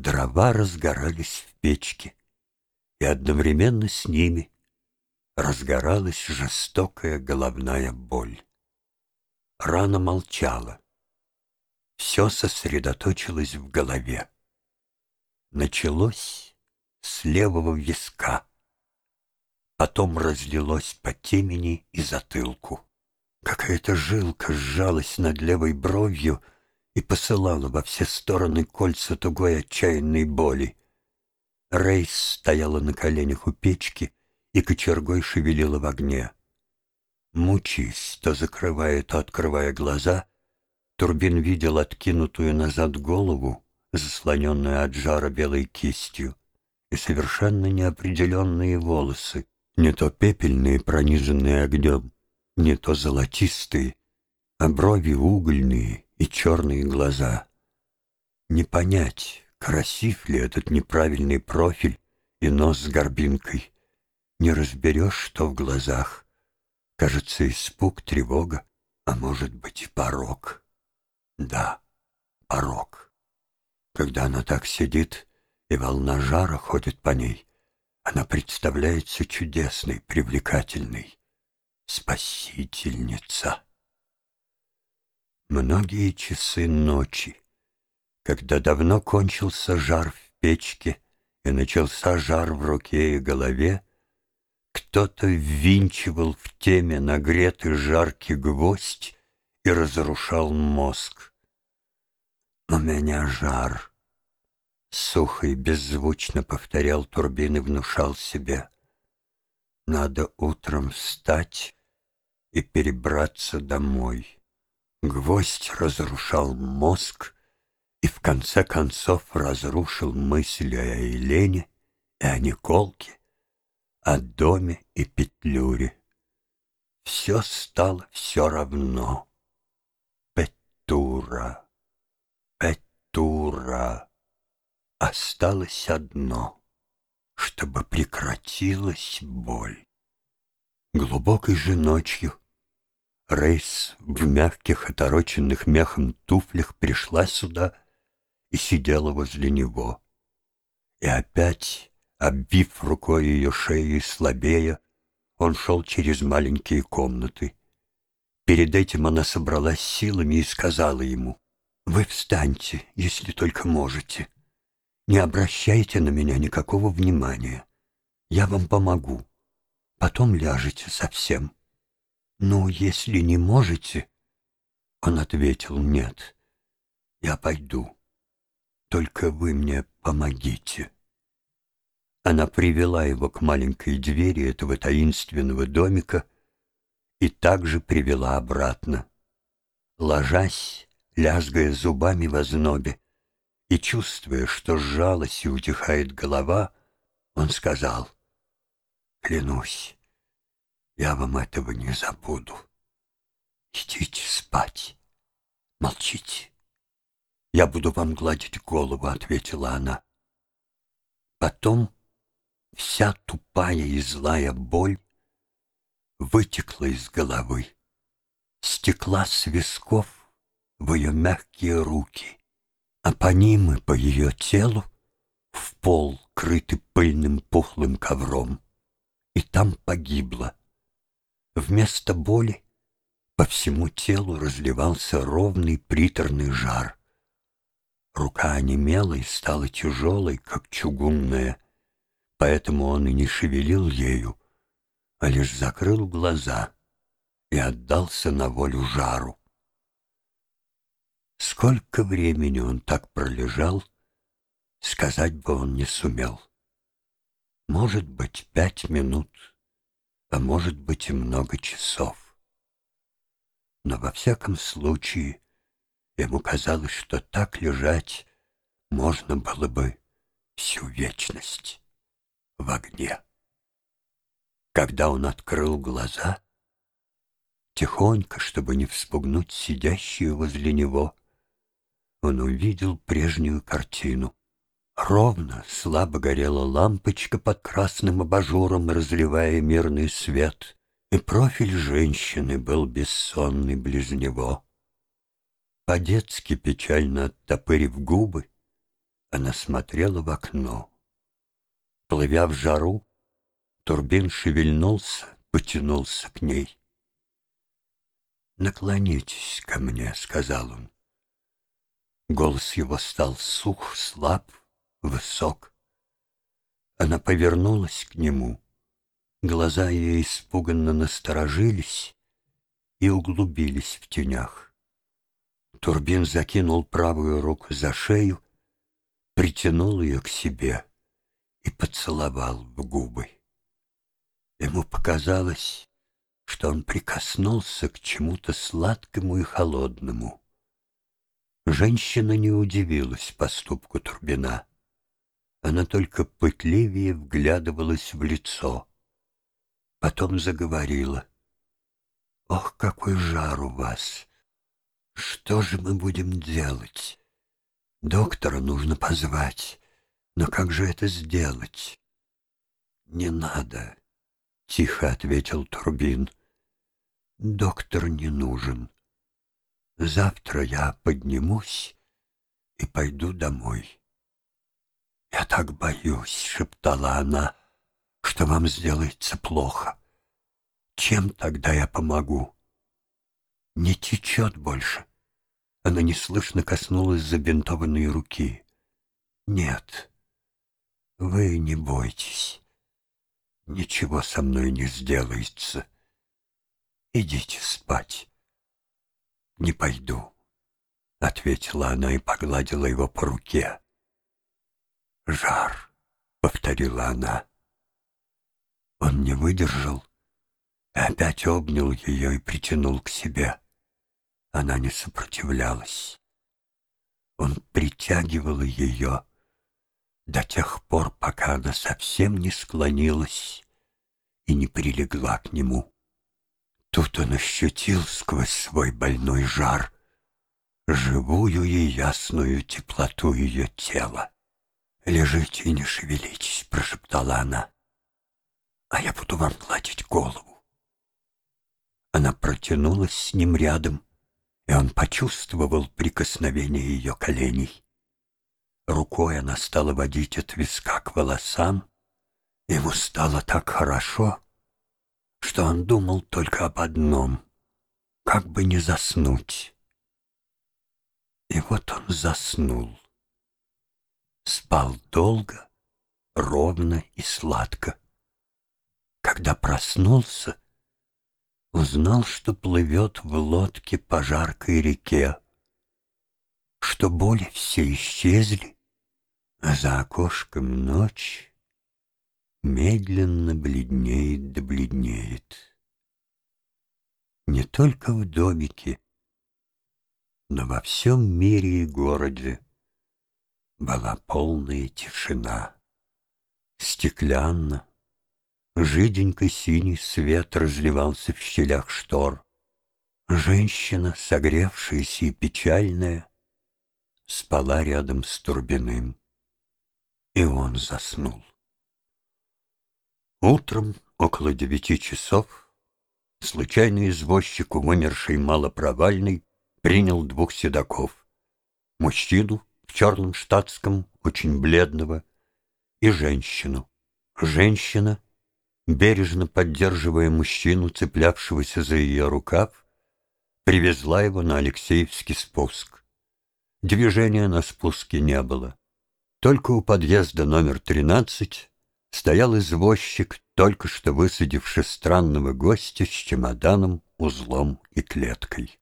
Дрова разгорались в печке, и одновременно с ними разгоралась жестокая головная боль. Рана молчала. Все сосредоточилось в голове. Началось с левого виска, потом разлилось по темени и затылку. Какая-то жилка сжалась над левой бровью и посылала во все стороны кольца тугой отчаянной боли. Рейс стояла на коленях у печки и кочергой шевелила в огне. Мучаясь, то закрывая, то открывая глаза, Турбин видел откинутую назад голову, заслоненную от жара белой кистью, и совершенно неопределенные волосы, не то пепельные, пронизанные огнем, не то золотистые, а брови угольные и черные глаза. Не понять, красив ли этот неправильный профиль и нос с горбинкой. Не разберешь, что в глазах. Кажется, испуг, тревога, а может быть и порог. Да, порог. Когда она так сидит, и волна жара ходит по ней, она представляется чудесной, привлекательной. Спасительница. Многие часы ночи, когда давно кончился жар в печке и начался жар в руке и голове, кто-то ввинчивал в теме нагретый жаркий гвоздь и разрушал мозг. «У меня жар», — сухо и беззвучно повторял Турбин и внушал себе. «Надо утром встать и перебраться домой». Гвоздь разрушал мозг и в конце концов разрушил мысли о Елене и о Николке, о доме и Петлюре. Все стало все равно. Петура, Петура. Осталось одно, чтобы прекратилась боль. Глубокой же ночью Рейс в мягких, отороченных мехом туфлях пришла сюда и сидела возле него. И опять, обвив рукой ее шею и слабея, он шел через маленькие комнаты. Перед этим она собралась силами и сказала ему, «Вы встаньте, если только можете. Не обращайте на меня никакого внимания. Я вам помогу. Потом ляжете совсем». «Ну, если не можете...» Он ответил, «Нет, я пойду. Только вы мне помогите». Она привела его к маленькой двери этого таинственного домика и также привела обратно. Ложась, лязгая зубами в ознобе, и чувствуя, что сжалась и утихает голова, он сказал, «Клянусь, я вам этого не забуду. Идите спать. Молчите. Я буду вам гладить голову, ответила она. Потом вся тупая и злая боль вытекла из головы, стекла с висков в ее мягкие руки, а по ним и по ее телу в пол, крытый пыльным пухлым ковром, и там погибла. Вместо боли по всему телу разливался ровный приторный жар. Рука онемела и стала тяжелой, как чугунная, поэтому он и не шевелил ею, а лишь закрыл глаза и отдался на волю жару. Сколько времени он так пролежал, сказать бы он не сумел. Может быть, пять минут — а может быть и много часов. Но во всяком случае ему казалось, что так лежать можно было бы всю вечность в огне. Когда он открыл глаза, тихонько, чтобы не вспугнуть сидящую возле него, он увидел прежнюю картину. Ровно, слабо горела лампочка под красным абажуром, разливая мирный свет, и профиль женщины был бессонный близ него. По-детски печально оттопырив губы, Она смотрела в окно. Плывя в жару, Турбин шевельнулся, потянулся к ней. «Наклонитесь ко мне», — сказал он. Голос его стал сух, слаб, высок. Она повернулась к нему. Глаза ее испуганно насторожились и углубились в тенях. Турбин закинул правую руку за шею, притянул ее к себе и поцеловал в губы. Ему показалось, что он прикоснулся к чему-то сладкому и холодному. Женщина не удивилась поступку Турбина. Она только пытливее вглядывалась в лицо. Потом заговорила. «Ох, какой жар у вас! Что же мы будем делать? Доктора нужно позвать, но как же это сделать?» «Не надо», — тихо ответил Турбин. «Доктор не нужен. Завтра я поднимусь и пойду домой. «Я так боюсь», — шептала она, — «что вам сделается плохо. Чем тогда я помогу?» «Не течет больше». Она неслышно коснулась забинтованной руки. «Нет, вы не бойтесь. Ничего со мной не сделается. Идите спать». «Не пойду», — ответила она и погладила его по руке. «Жар», — повторила она. Он не выдержал и опять обнял ее и притянул к себе. Она не сопротивлялась. Он притягивал ее до тех пор, пока она совсем не склонилась и не прилегла к нему. Тут он ощутил сквозь свой больной жар живую и ясную теплоту ее тела. «Лежите и не шевелитесь», — прошептала она, — «а я буду вам гладить голову». Она протянулась с ним рядом, и он почувствовал прикосновение ее коленей. Рукой она стала водить от виска к волосам. Ему стало так хорошо, что он думал только об одном — как бы не заснуть. И вот он заснул. Спал долго, ровно и сладко. Когда проснулся, узнал, что плывет в лодке по жаркой реке, что боли все исчезли, а за окошком ночь медленно бледнеет да бледнеет. Не только в домике, но во всем мире и городе была полная тишина. Стеклянно, жиденько синий свет разливался в щелях штор. Женщина, согревшаяся и печальная, спала рядом с Турбиным, и он заснул. Утром, около девяти часов, случайный извозчик, умерший малопровальный, принял двух седаков. Мужчину в черном штатском, очень бледного, и женщину. Женщина, бережно поддерживая мужчину, цеплявшегося за ее рукав, привезла его на Алексеевский спуск. Движения на спуске не было. Только у подъезда номер тринадцать стоял извозчик, только что высадивший странного гостя с чемоданом, узлом и клеткой.